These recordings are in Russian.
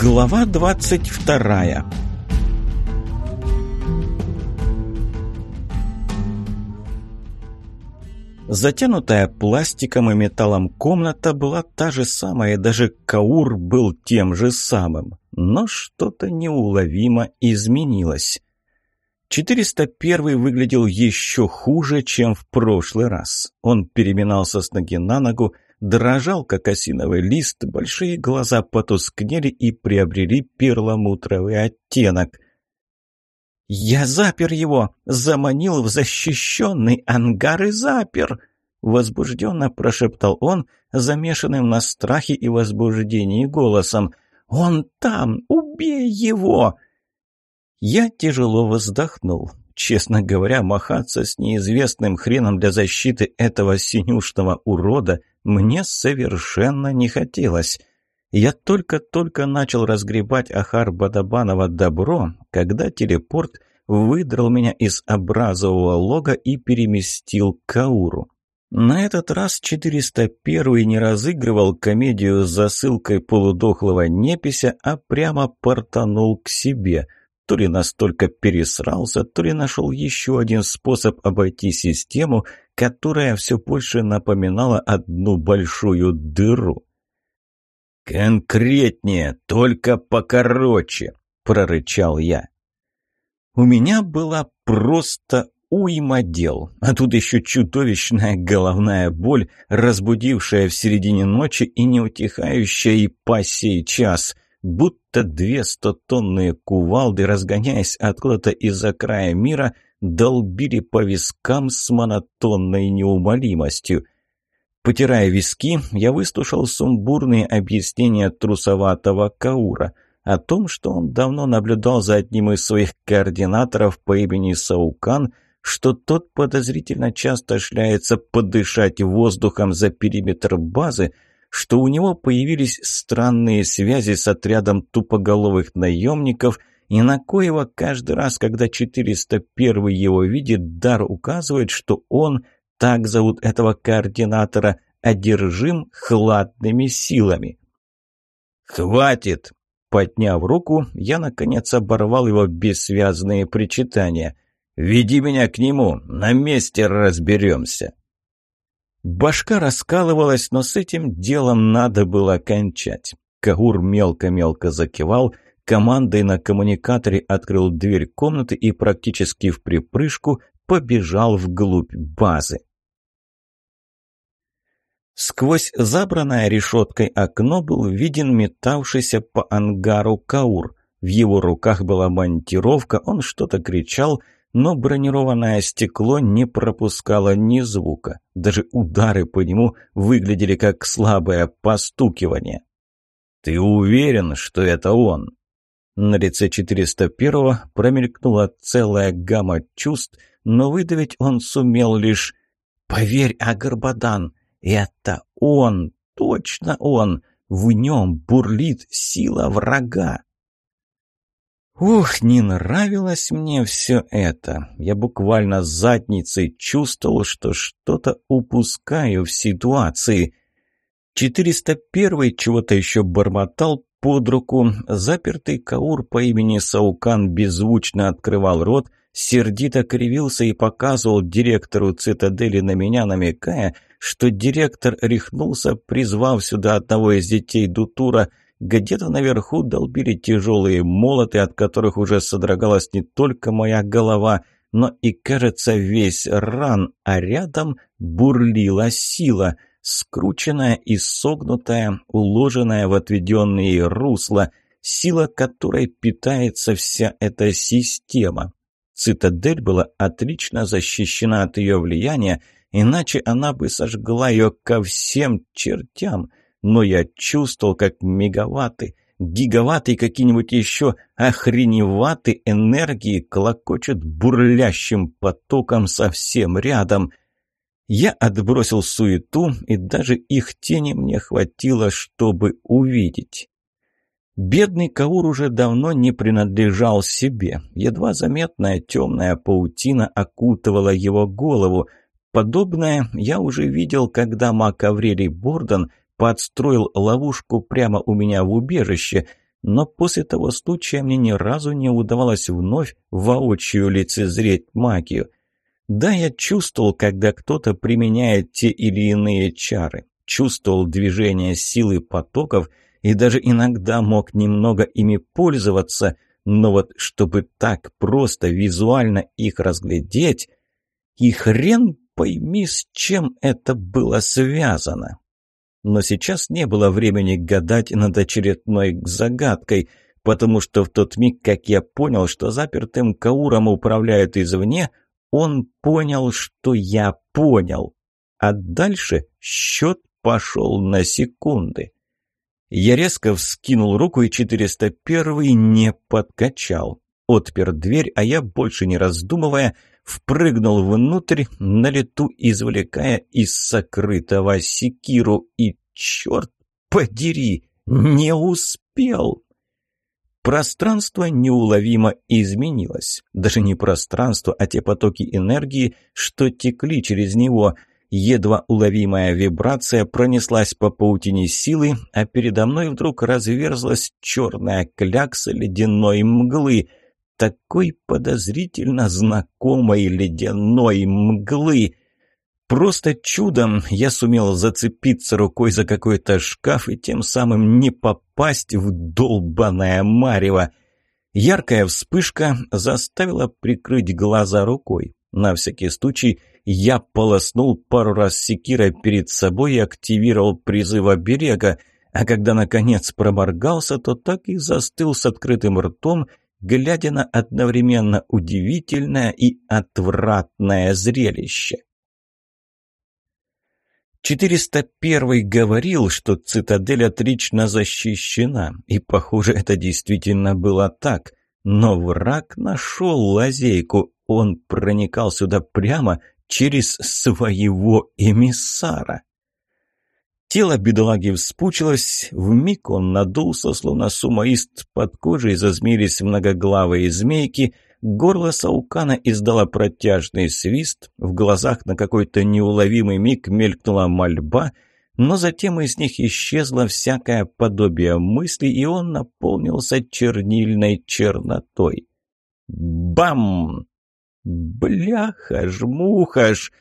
Глава двадцать вторая Затянутая пластиком и металлом комната была та же самая, даже Каур был тем же самым. Но что-то неуловимо изменилось. 401 выглядел еще хуже, чем в прошлый раз. Он переминался с ноги на ногу, дрожал, как осиновый лист, большие глаза потускнели и приобрели перламутровый оттенок. «Я запер его! Заманил в защищенный ангар и запер!» Возбужденно прошептал он, замешанным на страхе и возбуждении голосом. «Он там! Убей его!» Я тяжело вздохнул. Честно говоря, махаться с неизвестным хреном для защиты этого синюшного урода мне совершенно не хотелось. Я только-только начал разгребать Ахар Бадабанова добро, когда телепорт выдрал меня из образового лога и переместил к Кауру. На этот раз 401 не разыгрывал комедию с засылкой полудохлого непися, а прямо портанул к себе – то ли настолько пересрался, то ли нашел еще один способ обойти систему, которая все больше напоминала одну большую дыру. «Конкретнее, только покороче!» – прорычал я. У меня была просто уйма дел, а тут еще чудовищная головная боль, разбудившая в середине ночи и не утихающая и по сей час – будто две стотонные кувалды, разгоняясь откуда-то из-за края мира, долбили по вискам с монотонной неумолимостью. Потирая виски, я выслушал сумбурные объяснения трусоватого Каура о том, что он давно наблюдал за одним из своих координаторов по имени Саукан, что тот подозрительно часто шляется подышать воздухом за периметр базы, что у него появились странные связи с отрядом тупоголовых наемников, и на коего каждый раз, когда 401 его видит, дар указывает, что он, так зовут этого координатора, одержим хладными силами. «Хватит!» Подняв руку, я, наконец, оборвал его бессвязные причитания. «Веди меня к нему, на месте разберемся!» Башка раскалывалась, но с этим делом надо было кончать. Кагур мелко-мелко закивал, командой на коммуникаторе открыл дверь комнаты и практически в припрыжку побежал вглубь базы. Сквозь забранное решеткой окно был виден метавшийся по ангару Каур. В его руках была монтировка, он что-то кричал – но бронированное стекло не пропускало ни звука. Даже удары по нему выглядели как слабое постукивание. «Ты уверен, что это он?» На лице 401-го промелькнула целая гамма чувств, но выдавить он сумел лишь «Поверь, Агарбадан, это он, точно он, в нем бурлит сила врага». Ух, не нравилось мне все это. Я буквально задницей чувствовал, что что-то упускаю в ситуации. 401 чего-то еще бормотал под руку. Запертый Каур по имени Саукан беззвучно открывал рот, сердито кривился и показывал директору цитадели на меня, намекая, что директор рехнулся, призвав сюда одного из детей Дутура – где-то наверху долбили тяжелые молоты, от которых уже содрогалась не только моя голова, но и, кажется, весь ран, а рядом бурлила сила, скрученная и согнутая, уложенная в отведенные русла, сила которой питается вся эта система. Цитадель была отлично защищена от ее влияния, иначе она бы сожгла ее ко всем чертям – но я чувствовал, как мегаватты, гигаватты и какие-нибудь еще охреневаты энергии клокочут бурлящим потоком совсем рядом. Я отбросил суету, и даже их тени мне хватило, чтобы увидеть. Бедный Каур уже давно не принадлежал себе. Едва заметная темная паутина окутывала его голову. Подобное я уже видел, когда маг Аврелий Бордон подстроил ловушку прямо у меня в убежище. но после того случая мне ни разу не удавалось вновь воочию лицезреть магию. Да, я чувствовал, когда кто-то применяет те или иные чары, чувствовал движение силы потоков и даже иногда мог немного ими пользоваться, но вот чтобы так просто визуально их разглядеть, и хрен пойми, с чем это было связано. Но сейчас не было времени гадать над очередной загадкой, потому что в тот миг, как я понял, что запертым Кауром управляют извне, он понял, что я понял. А дальше счет пошел на секунды. Я резко вскинул руку, и 401 не подкачал. Отпер дверь, а я, больше не раздумывая, впрыгнул внутрь, на лету извлекая из сокрытого секиру, и, черт подери, не успел. Пространство неуловимо изменилось. Даже не пространство, а те потоки энергии, что текли через него. Едва уловимая вибрация пронеслась по паутине силы, а передо мной вдруг разверзлась черная клякса ледяной мглы — такой подозрительно знакомой ледяной мглы. Просто чудом я сумел зацепиться рукой за какой-то шкаф и тем самым не попасть в долбаное марево. Яркая вспышка заставила прикрыть глаза рукой. На всякий случай я полоснул пару раз секирой перед собой и активировал призыв оберега, а когда наконец проморгался, то так и застыл с открытым ртом глядя на одновременно удивительное и отвратное зрелище. 401 говорил, что цитадель отлично защищена, и, похоже, это действительно было так. Но враг нашел лазейку, он проникал сюда прямо через своего эмиссара. Тело бедолаги вспучилось, вмиг он надулся, словно сумоист, под кожей зазмились многоглавые змейки, горло Саукана издало протяжный свист, в глазах на какой-то неуловимый миг мелькнула мольба, но затем из них исчезло всякое подобие мысли, и он наполнился чернильной чернотой. Бам! Бляха-жмуха-ж!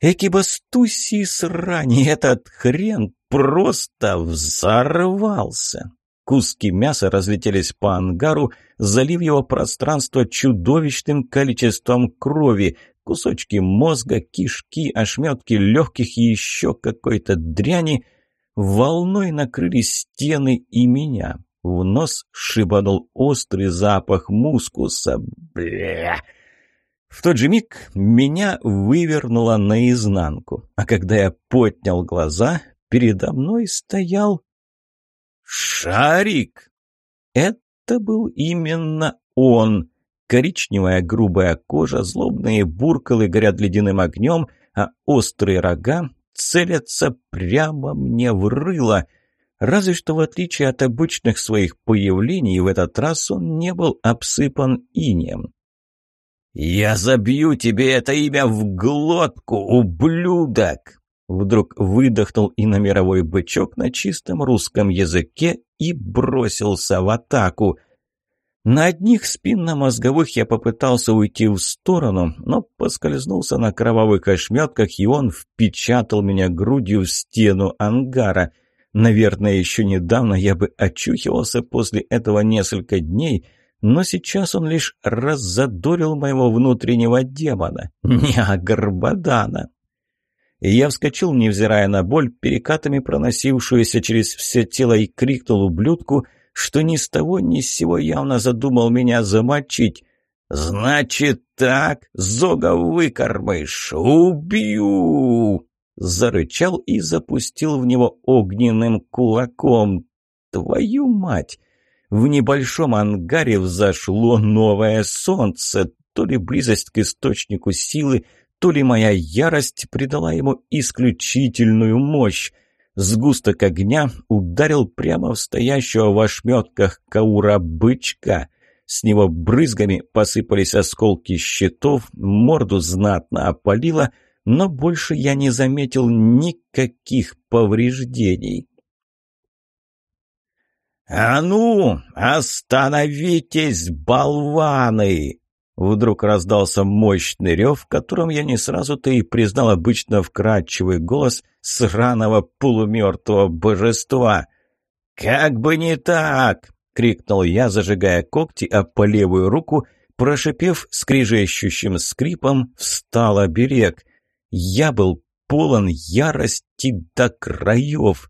Экибастуси срани, этот хрен просто взорвался. Куски мяса разлетелись по ангару, залив его пространство чудовищным количеством крови, кусочки мозга, кишки, ошметки легких и еще какой-то дряни волной накрыли стены и меня. В нос шибанул острый запах мускуса. Бля! В тот же миг меня вывернуло наизнанку, а когда я поднял глаза, передо мной стоял шарик. Это был именно он. Коричневая грубая кожа, злобные буркалы горят ледяным огнем, а острые рога целятся прямо мне в рыло. Разве что в отличие от обычных своих появлений, в этот раз он не был обсыпан инеем. «Я забью тебе это имя в глотку, ублюдок!» Вдруг выдохнул и на мировой бычок на чистом русском языке и бросился в атаку. На одних спинномозговых я попытался уйти в сторону, но поскользнулся на кровавых ошметках, и он впечатал меня грудью в стену ангара. Наверное, еще недавно я бы очухивался после этого несколько дней — но сейчас он лишь раззадорил моего внутреннего демона, не Агарбадана. Я вскочил, невзирая на боль, перекатами проносившуюся через все тело, и крикнул ублюдку, что ни с того ни с сего явно задумал меня замочить. «Значит так, Зога выкормыш, убью!» Зарычал и запустил в него огненным кулаком. «Твою мать!» В небольшом ангаре взошло новое солнце. То ли близость к источнику силы, то ли моя ярость придала ему исключительную мощь. Сгусток огня ударил прямо в стоящего в ошметках Каура бычка. С него брызгами посыпались осколки щитов, морду знатно опалило, но больше я не заметил никаких повреждений. «А ну, остановитесь, болваны!» Вдруг раздался мощный рев, в котором я не сразу-то и признал обычно вкрадчивый голос сраного полумертвого божества. «Как бы не так!» — крикнул я, зажигая когти, а по левую руку, прошипев скрижещущим скрипом, встал оберег. Я был полон ярости до краев.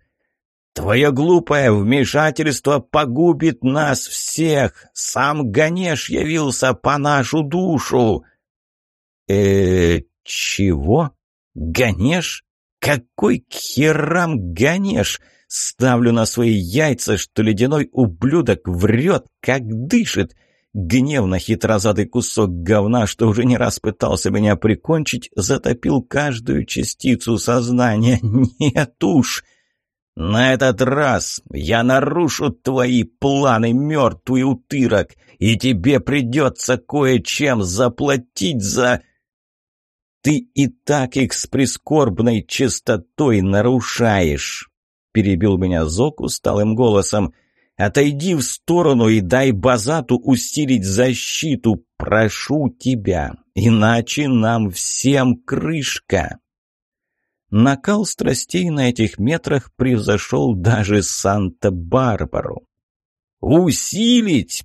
«Твое глупое вмешательство погубит нас всех! Сам Ганеш явился по нашу душу!» э чего? Ганеш? Какой к херам Ганеш? Ставлю на свои яйца, что ледяной ублюдок врет, как дышит!» Гневно хитрозадый кусок говна, что уже не раз пытался меня прикончить, затопил каждую частицу сознания. Нет уж! «На этот раз я нарушу твои планы, мертвый утырок, и тебе придется кое-чем заплатить за...» «Ты и так их с прискорбной чистотой нарушаешь», — перебил меня Зок усталым голосом. «Отойди в сторону и дай Базату усилить защиту, прошу тебя, иначе нам всем крышка». Накал страстей на этих метрах превзошел даже Санта-Барбару. «Усилить!»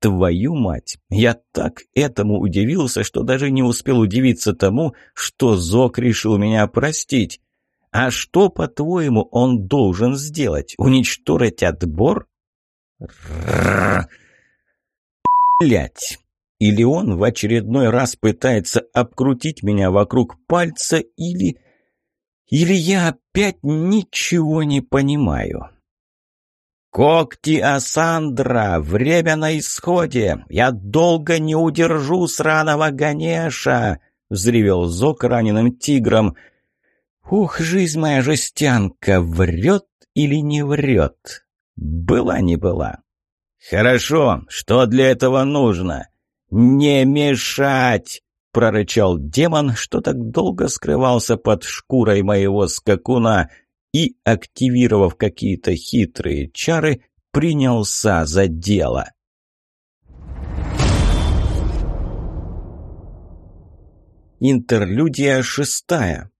Твою мать! Я так этому удивился, что даже не успел удивиться тому, что Зок решил меня простить. А что, по-твоему, он должен сделать? Уничтожить отбор? Блять! Или он в очередной раз пытается обкрутить меня вокруг пальца, или... Или я опять ничего не понимаю? «Когти Асандра! Время на исходе! Я долго не удержу сраного Ганеша!» — взревел Зок раненым тигром. «Ух, жизнь моя жестянка! Врет или не врет?» «Была не была». «Хорошо, что для этого нужно?» «Не мешать!» — прорычал демон, что так долго скрывался под шкурой моего скакуна, и, активировав какие-то хитрые чары, принялся за дело. Интерлюдия шестая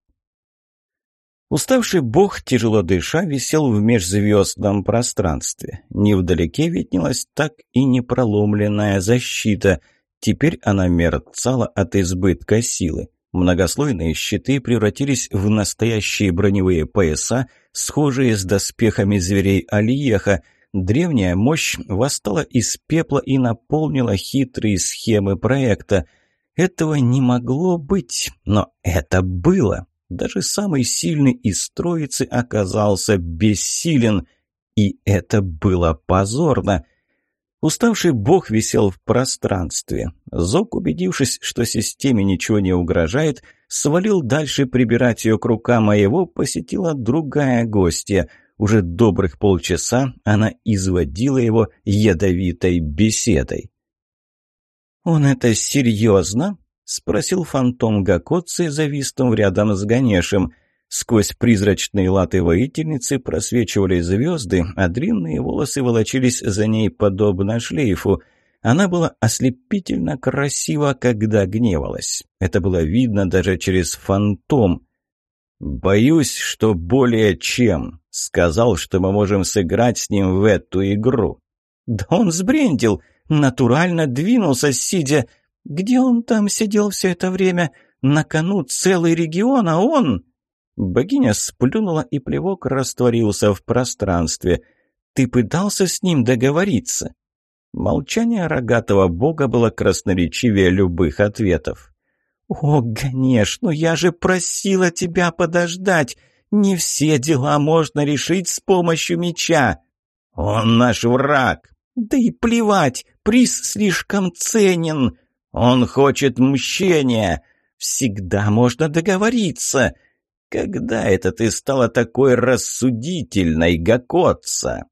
Уставший бог, тяжело дыша, висел в межзвездном пространстве. Невдалеке виднелась так и непроломленная защита — Теперь она мерцала от избытка силы. Многослойные щиты превратились в настоящие броневые пояса, схожие с доспехами зверей Алиеха. Древняя мощь восстала из пепла и наполнила хитрые схемы проекта. Этого не могло быть, но это было. Даже самый сильный из троицы оказался бессилен. И это было позорно. Уставший бог висел в пространстве. Зок, убедившись, что системе ничего не угрожает, свалил дальше прибирать ее к рукам, а его посетила другая гостья. Уже добрых полчаса она изводила его ядовитой беседой. «Он это серьезно?» — спросил фантом Гакоци, завистом рядом с Ганешем. Сквозь призрачные латы воительницы просвечивали звезды, а длинные волосы волочились за ней подобно шлейфу. Она была ослепительно красива, когда гневалась. Это было видно даже через фантом. «Боюсь, что более чем. Сказал, что мы можем сыграть с ним в эту игру». «Да он сбрендил! Натурально двинулся, сидя... Где он там сидел все это время? На кону целый регион, а он...» Богиня сплюнула, и плевок растворился в пространстве. «Ты пытался с ним договориться?» Молчание рогатого бога было красноречивее любых ответов. «О, Ганеш, ну я же просила тебя подождать! Не все дела можно решить с помощью меча!» «Он наш враг!» «Да и плевать! Приз слишком ценен! Он хочет мщения! Всегда можно договориться!» Когда это ты стала такой рассудительной, Гакотца?»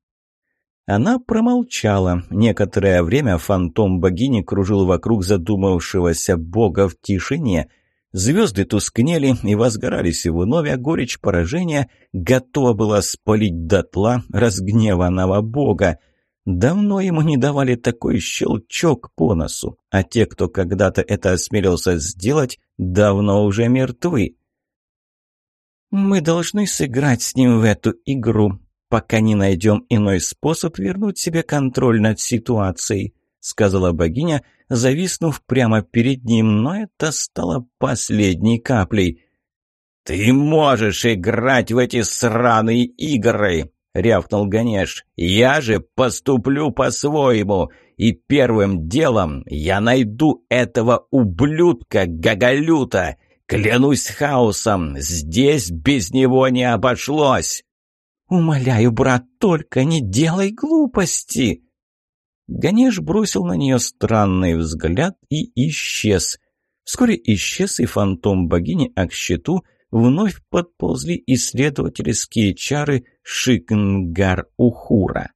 Она промолчала. Некоторое время фантом богини кружил вокруг задумавшегося бога в тишине. Звезды тускнели и возгорались вновь, а горечь поражения готова была спалить дотла разгневанного бога. Давно ему не давали такой щелчок по носу, а те, кто когда-то это осмелился сделать, давно уже мертвы. «Мы должны сыграть с ним в эту игру, пока не найдем иной способ вернуть себе контроль над ситуацией», сказала богиня, зависнув прямо перед ним, но это стало последней каплей. «Ты можешь играть в эти сраные игры!» — рявкнул Ганеш. «Я же поступлю по-своему, и первым делом я найду этого ублюдка Гагалюта. Клянусь хаосом, здесь без него не обошлось!» «Умоляю, брат, только не делай глупости!» Ганеш бросил на нее странный взгляд и исчез. Вскоре исчез и фантом богини, а к щиту вновь подползли исследовательские чары Шикнгар-Ухура.